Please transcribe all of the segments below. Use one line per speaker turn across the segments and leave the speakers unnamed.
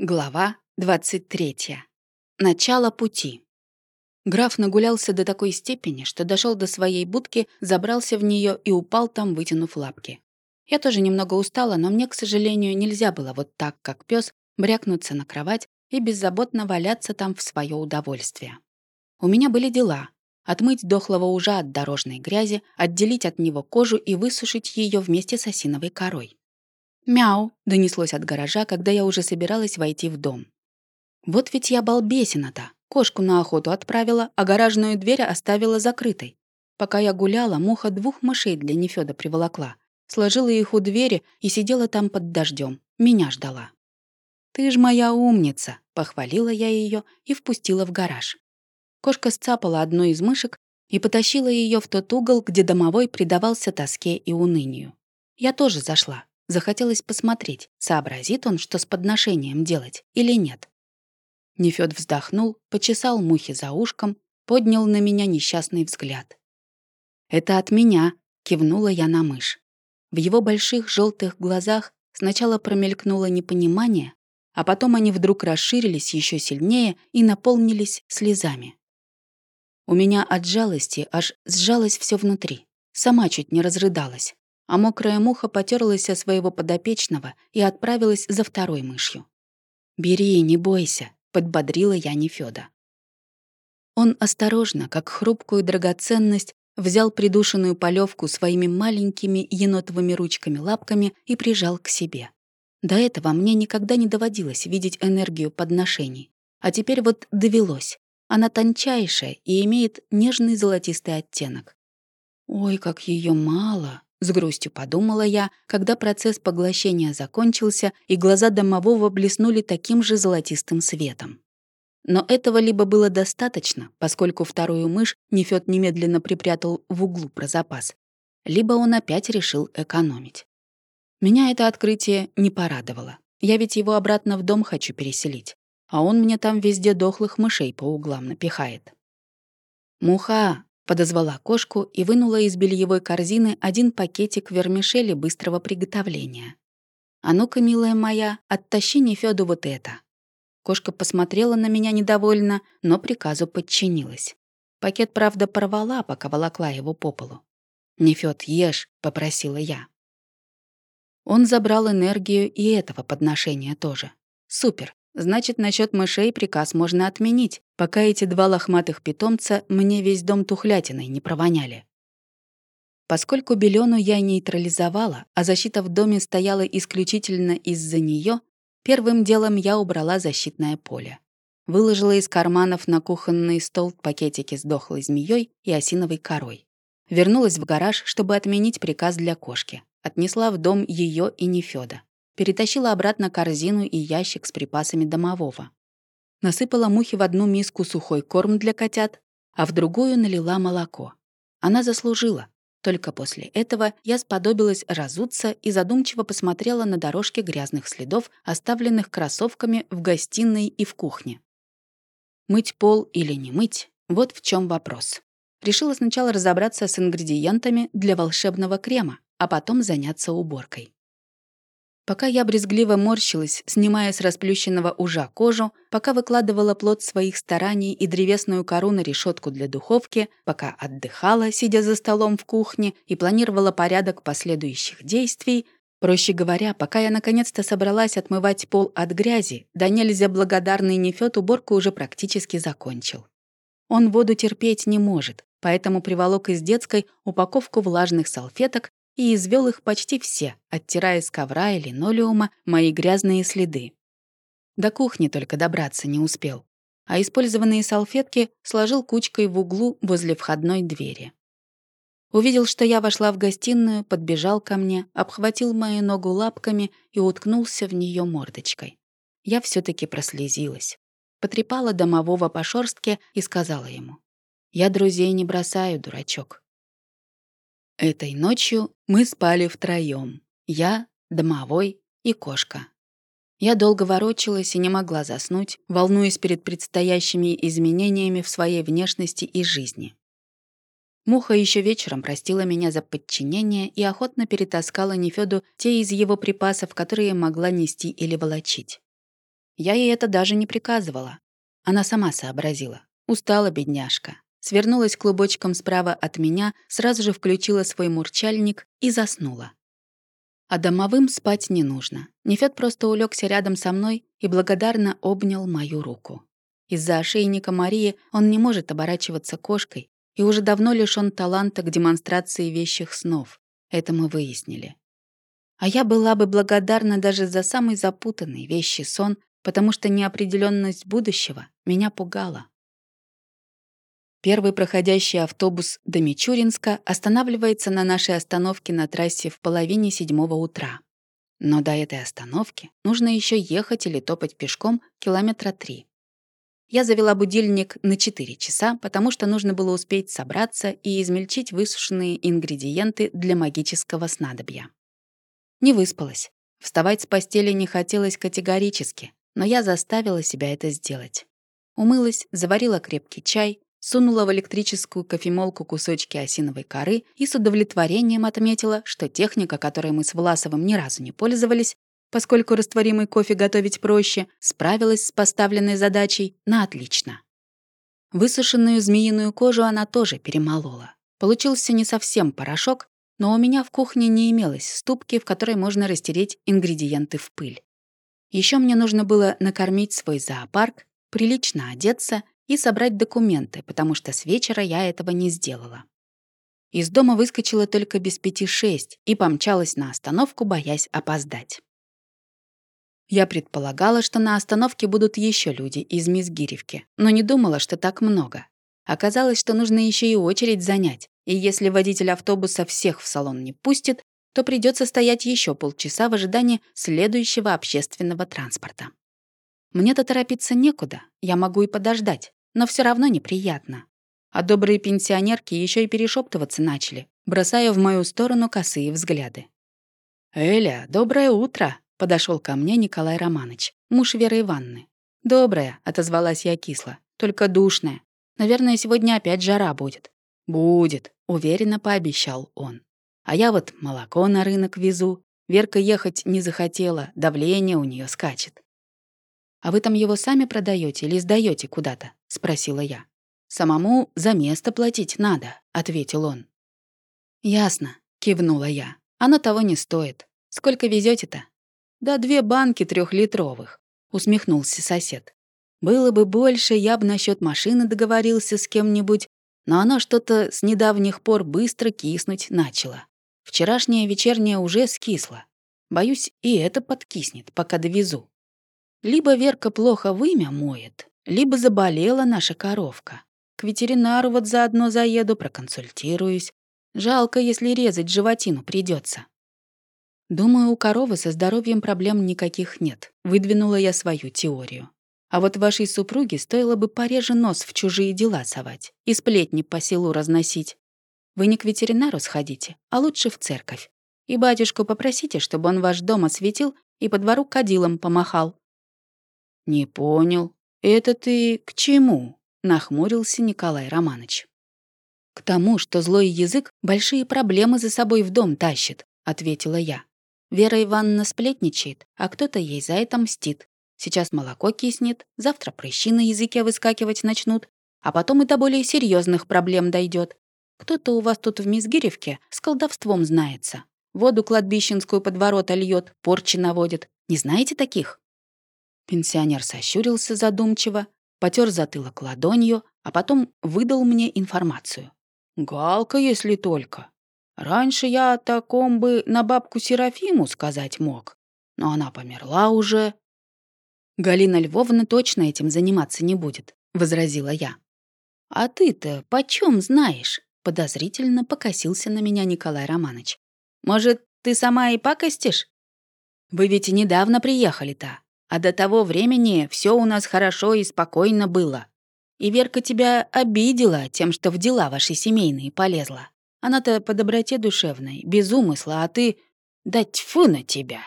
Глава 23. Начало пути. Граф нагулялся до такой степени, что дошел до своей будки, забрался в нее и упал там, вытянув лапки. Я тоже немного устала, но мне, к сожалению, нельзя было вот так, как пес, брякнуться на кровать и беззаботно валяться там в свое удовольствие. У меня были дела. Отмыть дохлого ужа от дорожной грязи, отделить от него кожу и высушить ее вместе с осиновой корой. «Мяу!» — донеслось от гаража, когда я уже собиралась войти в дом. Вот ведь я балбесина-то. Кошку на охоту отправила, а гаражную дверь оставила закрытой. Пока я гуляла, муха двух мышей для Нефёда приволокла. Сложила их у двери и сидела там под дождем. Меня ждала. «Ты ж моя умница!» — похвалила я ее и впустила в гараж. Кошка сцапала одну из мышек и потащила ее в тот угол, где домовой предавался тоске и унынию. Я тоже зашла. Захотелось посмотреть, сообразит он, что с подношением делать или нет. Нефёд вздохнул, почесал мухи за ушком, поднял на меня несчастный взгляд. «Это от меня», — кивнула я на мышь. В его больших желтых глазах сначала промелькнуло непонимание, а потом они вдруг расширились еще сильнее и наполнились слезами. У меня от жалости аж сжалось все внутри. Сама чуть не разрыдалась а мокрая муха потерлась о своего подопечного и отправилась за второй мышью. «Бери, не бойся», — подбодрила я Нефёда. Он осторожно, как хрупкую драгоценность, взял придушенную полевку своими маленькими енотовыми ручками-лапками и прижал к себе. До этого мне никогда не доводилось видеть энергию подношений. А теперь вот довелось. Она тончайшая и имеет нежный золотистый оттенок. Ой, как ее мало! С грустью подумала я, когда процесс поглощения закончился, и глаза домового блеснули таким же золотистым светом. Но этого либо было достаточно, поскольку вторую мышь Нефёд немедленно припрятал в углу про запас, либо он опять решил экономить. Меня это открытие не порадовало. Я ведь его обратно в дом хочу переселить, а он мне там везде дохлых мышей по углам напихает. «Муха, Подозвала кошку и вынула из бельевой корзины один пакетик вермишели быстрого приготовления. «А ну-ка, милая моя, оттащи Нефёду вот это». Кошка посмотрела на меня недовольно, но приказу подчинилась. Пакет, правда, порвала, пока волокла его по полу. «Нефёд, ешь», — попросила я. Он забрал энергию и этого подношения тоже. Супер. Значит, насчет мышей приказ можно отменить, пока эти два лохматых питомца мне весь дом тухлятиной не провоняли. Поскольку Белену я нейтрализовала, а защита в доме стояла исключительно из-за нее, первым делом я убрала защитное поле. Выложила из карманов на кухонный стол пакетики с дохлой змеей и осиновой корой. Вернулась в гараж, чтобы отменить приказ для кошки. Отнесла в дом ее и Нефёда перетащила обратно корзину и ящик с припасами домового. Насыпала мухи в одну миску сухой корм для котят, а в другую налила молоко. Она заслужила. Только после этого я сподобилась разуться и задумчиво посмотрела на дорожки грязных следов, оставленных кроссовками в гостиной и в кухне. Мыть пол или не мыть — вот в чем вопрос. Решила сначала разобраться с ингредиентами для волшебного крема, а потом заняться уборкой. Пока я брезгливо морщилась, снимая с расплющенного ужа кожу, пока выкладывала плод своих стараний и древесную кору на решетку для духовки, пока отдыхала, сидя за столом в кухне, и планировала порядок последующих действий, проще говоря, пока я наконец-то собралась отмывать пол от грязи, да нельзя благодарный Нефёд уборку уже практически закончил. Он воду терпеть не может, поэтому приволок из детской упаковку влажных салфеток и извел их почти все, оттирая с ковра и линолеума мои грязные следы. До кухни только добраться не успел, а использованные салфетки сложил кучкой в углу возле входной двери. Увидел, что я вошла в гостиную, подбежал ко мне, обхватил мою ногу лапками и уткнулся в нее мордочкой. Я все таки прослезилась. Потрепала домового по шорстке и сказала ему. «Я друзей не бросаю, дурачок. Этой ночью мы спали втроем. Я, домовой и кошка. Я долго ворочалась и не могла заснуть, волнуясь перед предстоящими изменениями в своей внешности и жизни. Муха еще вечером простила меня за подчинение и охотно перетаскала Нефёду те из его припасов, которые могла нести или волочить. Я ей это даже не приказывала. Она сама сообразила. Устала бедняжка. Свернулась клубочком справа от меня, сразу же включила свой мурчальник и заснула. А домовым спать не нужно. Нефёд просто улегся рядом со мной и благодарно обнял мою руку. Из-за ошейника Марии он не может оборачиваться кошкой и уже давно лишён таланта к демонстрации вещих снов. Это мы выяснили. А я была бы благодарна даже за самый запутанный вещий сон, потому что неопределенность будущего меня пугала. Первый проходящий автобус до Мичуринска останавливается на нашей остановке на трассе в половине седьмого утра. Но до этой остановки нужно еще ехать или топать пешком километра три. Я завела будильник на 4 часа, потому что нужно было успеть собраться и измельчить высушенные ингредиенты для магического снадобья. Не выспалась. Вставать с постели не хотелось категорически, но я заставила себя это сделать. Умылась, заварила крепкий чай, сунула в электрическую кофемолку кусочки осиновой коры и с удовлетворением отметила, что техника, которой мы с Власовым ни разу не пользовались, поскольку растворимый кофе готовить проще, справилась с поставленной задачей на отлично. Высушенную змеиную кожу она тоже перемолола. Получился не совсем порошок, но у меня в кухне не имелось ступки, в которой можно растереть ингредиенты в пыль. Еще мне нужно было накормить свой зоопарк, прилично одеться и собрать документы, потому что с вечера я этого не сделала. Из дома выскочила только без пяти шесть и помчалась на остановку, боясь опоздать. Я предполагала, что на остановке будут еще люди из Мизгиревки, но не думала, что так много. Оказалось, что нужно еще и очередь занять, и если водитель автобуса всех в салон не пустит, то придется стоять еще полчаса в ожидании следующего общественного транспорта. Мне-то торопиться некуда, я могу и подождать но все равно неприятно. А добрые пенсионерки еще и перешептываться начали, бросая в мою сторону косые взгляды. «Эля, доброе утро!» — подошел ко мне Николай Романович, муж Веры Ивановны. «Доброе», — отозвалась я кисло, — «только душное. Наверное, сегодня опять жара будет». «Будет», — уверенно пообещал он. «А я вот молоко на рынок везу. Верка ехать не захотела, давление у нее скачет. «А вы там его сами продаете или сдаете куда-то?» — спросила я. «Самому за место платить надо», — ответил он. «Ясно», — кивнула я. «Оно того не стоит. Сколько везете то «Да две банки трехлитровых», — усмехнулся сосед. «Было бы больше, я бы насчет машины договорился с кем-нибудь, но оно что-то с недавних пор быстро киснуть начало. Вчерашнее вечернее уже скисло. Боюсь, и это подкиснет, пока довезу. Либо Верка плохо вымя моет, либо заболела наша коровка. К ветеринару вот заодно заеду, проконсультируюсь. Жалко, если резать животину придется. Думаю, у коровы со здоровьем проблем никаких нет. Выдвинула я свою теорию. А вот вашей супруге стоило бы пореже нос в чужие дела совать и сплетни по селу разносить. Вы не к ветеринару сходите, а лучше в церковь. И батюшку попросите, чтобы он ваш дом осветил и по двору кадилом помахал. «Не понял. Это ты к чему?» — нахмурился Николай Романович. «К тому, что злой язык большие проблемы за собой в дом тащит», — ответила я. Вера Ивановна сплетничает, а кто-то ей за это мстит. Сейчас молоко киснет, завтра прыщи на языке выскакивать начнут, а потом и до более серьезных проблем дойдет. Кто-то у вас тут в Мизгиревке с колдовством знается. Воду кладбищенскую под ворота льет, порчи наводит. Не знаете таких? Пенсионер сощурился задумчиво, потер затылок ладонью, а потом выдал мне информацию. «Галка, если только. Раньше я о таком бы на бабку Серафиму сказать мог, но она померла уже». «Галина Львовна точно этим заниматься не будет», — возразила я. «А ты-то почем знаешь?» — подозрительно покосился на меня Николай Романович. «Может, ты сама и пакостишь?» «Вы ведь недавно приехали-то. А до того времени все у нас хорошо и спокойно было. И Верка тебя обидела тем, что в дела ваши семейные полезла. Она-то по доброте душевной, без умысла, а ты... Да тьфу на тебя!»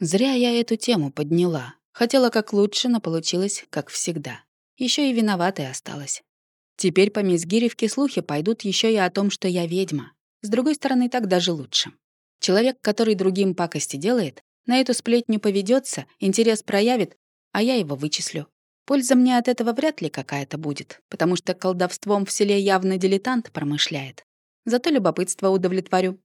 Зря я эту тему подняла. Хотела как лучше, но получилось как всегда. Еще и виноватой осталась. Теперь по Мизгиревке слухи пойдут еще и о том, что я ведьма. С другой стороны, так даже лучше. Человек, который другим пакости делает, На эту сплетню поведется, интерес проявит, а я его вычислю. Польза мне от этого вряд ли какая-то будет, потому что колдовством в селе явно дилетант промышляет. Зато любопытство удовлетворю.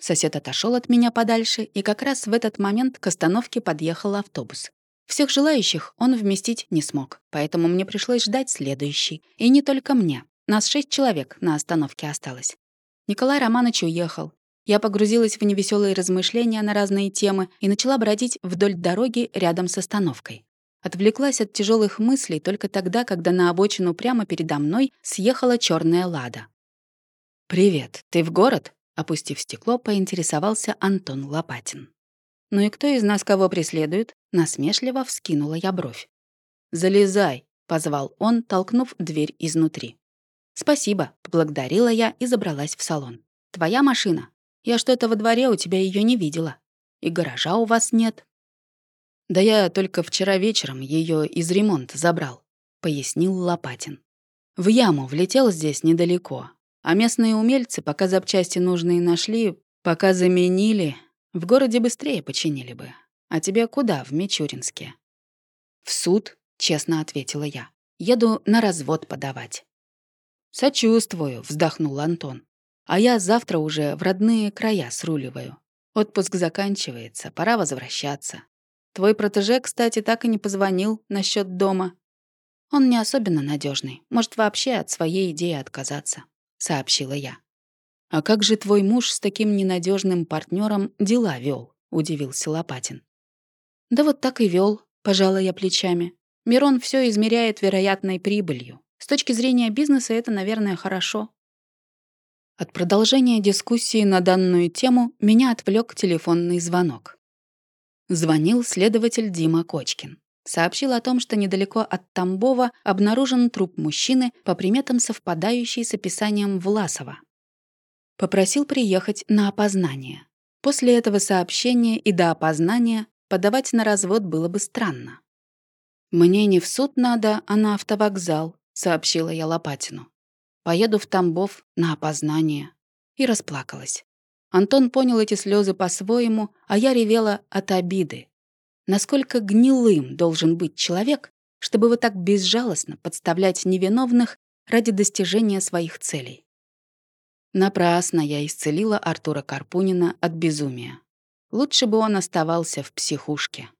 Сосед отошел от меня подальше, и как раз в этот момент к остановке подъехал автобус. Всех желающих он вместить не смог, поэтому мне пришлось ждать следующий. И не только мне. Нас шесть человек на остановке осталось. Николай Романович уехал. Я погрузилась в невеселые размышления на разные темы и начала бродить вдоль дороги рядом с остановкой. Отвлеклась от тяжелых мыслей только тогда, когда на обочину прямо передо мной съехала черная лада. «Привет, ты в город?» — опустив стекло, поинтересовался Антон Лопатин. «Ну и кто из нас кого преследует?» — насмешливо вскинула я бровь. «Залезай», — позвал он, толкнув дверь изнутри. «Спасибо», — поблагодарила я и забралась в салон. «Твоя машина? Я что-то во дворе у тебя ее не видела. И гаража у вас нет». «Да я только вчера вечером ее из ремонта забрал», — пояснил Лопатин. «В яму влетел здесь недалеко, а местные умельцы, пока запчасти нужные нашли, пока заменили, в городе быстрее починили бы. А тебе куда в Мичуринске?» «В суд», — честно ответила я. «Еду на развод подавать». «Сочувствую», — вздохнул Антон. «А я завтра уже в родные края сруливаю. Отпуск заканчивается, пора возвращаться. Твой протеже, кстати, так и не позвонил насчет дома. Он не особенно надежный, может вообще от своей идеи отказаться», — сообщила я. «А как же твой муж с таким ненадежным партнером дела вел? удивился Лопатин. «Да вот так и вел, пожала я плечами. Мирон все измеряет вероятной прибылью. С точки зрения бизнеса это, наверное, хорошо. От продолжения дискуссии на данную тему меня отвлек телефонный звонок. Звонил следователь Дима Кочкин. Сообщил о том, что недалеко от Тамбова обнаружен труп мужчины по приметам, совпадающий с описанием Власова. Попросил приехать на опознание. После этого сообщения и до опознания подавать на развод было бы странно. «Мне не в суд надо, а на автовокзал», — сообщила я Лопатину. «Поеду в Тамбов на опознание». И расплакалась. Антон понял эти слезы по-своему, а я ревела от обиды. Насколько гнилым должен быть человек, чтобы вот так безжалостно подставлять невиновных ради достижения своих целей. Напрасно я исцелила Артура Карпунина от безумия. Лучше бы он оставался в психушке.